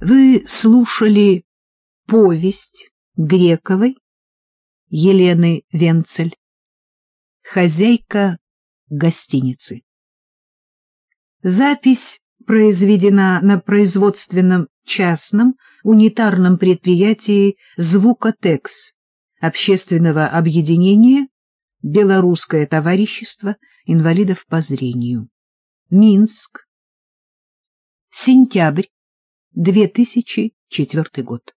Вы слушали повесть Грековой Елены Венцель, хозяйка гостиницы. Запись произведена на производственном частном унитарном предприятии «Звукотекс» общественного объединения «Белорусское товарищество инвалидов по зрению». Минск. Сентябрь 2004 год.